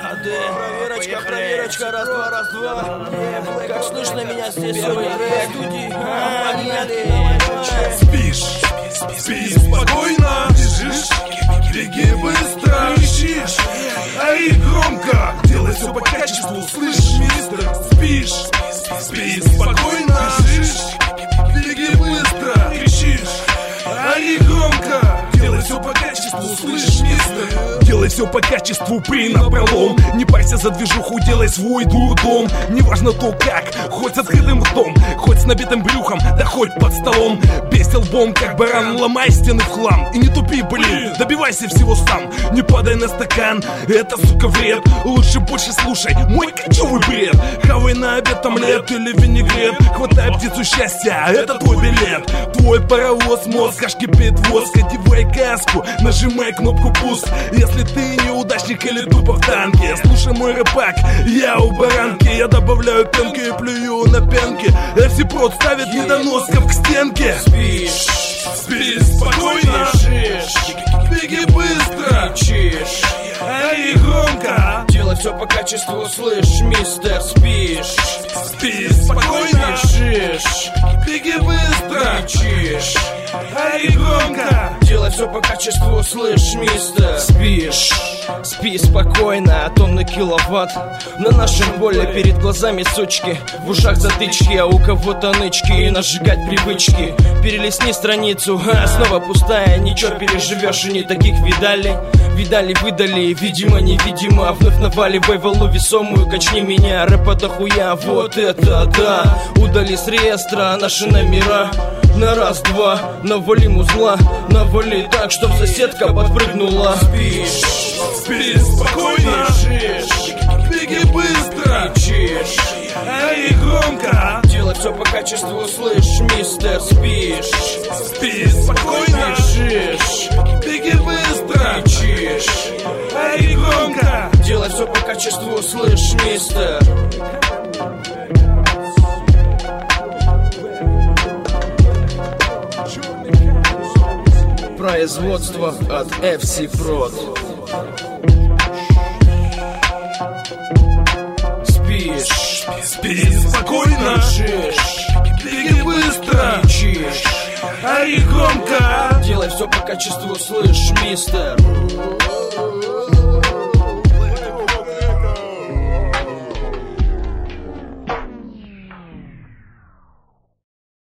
Проверочка, проверочка, раз, два, раз, два. Как слышно меня здесь сегодня в студии? Спишь, спи спокойно, бежишь, беги быстро, ищешь, ори громко, делай все по качеству, слышишь, мистер, спишь, спи спокойно, бежишь, беги быстро, кричишь, ори громко, делай все по качеству, слышишь, мистер, делай все по качеству, при напролом, не парься за движуху, делай свой дурдом, неважно то как, хоть с открытым ртом, хоть с набитым брюхом, да хоть под столом, бейся лбом, как баран, ломай стены в хлам, и не тупи, блин, добивайся всего сам, не падай на стакан, это, сука, вред, лучше больше слушай, мой кочевый бред, хавай на обед омлет или винегрет, хватай птицу счастья, это твой билет, твой паровоз, мозг, аж кипит воск, одевай каску, нажимай кнопку пуск, если ты неудачник или тупо в танке, слушай мой рэпак, я у баранки, я добавляю пенки и плюю на пенки, FC Прод ставит недоносков к стенке, Спишь, Делай все по качеству, слышь, мистер, спишь, спи спокойно, бежишь, беги быстро, кричишь. ори громко. Делай все по качеству, слышь, мистер Спишь, спи спокойно, а тонны киловатт. На нашем поле перед глазами сучки. В ушах затычки, а у кого-то нычки. И нажигать привычки. Перелистни страницу, а снова пустая. Ничего переживешь и не таких видали. Видали, выдали, видимо, невидимо. Вновь наваливай волну весомую Качни меня, рэпа дохуя Вот это да. Удали с реестра наши номера. На раз-два навалим узла Навали так, чтоб соседка подпрыгнула. Спишь, Спи спокойно, беги быстро, кричишь ори громко, Делай все по качеству, слышь, мистер, спишь спи спокойно, Бежишь, беги быстро, кричишь ори громко. Делай все по качеству, слышь, мистер. Производство от FC Prod Спишь, Спи спокойно, беги быстро, громко. Делай все по качеству, слышь, мистер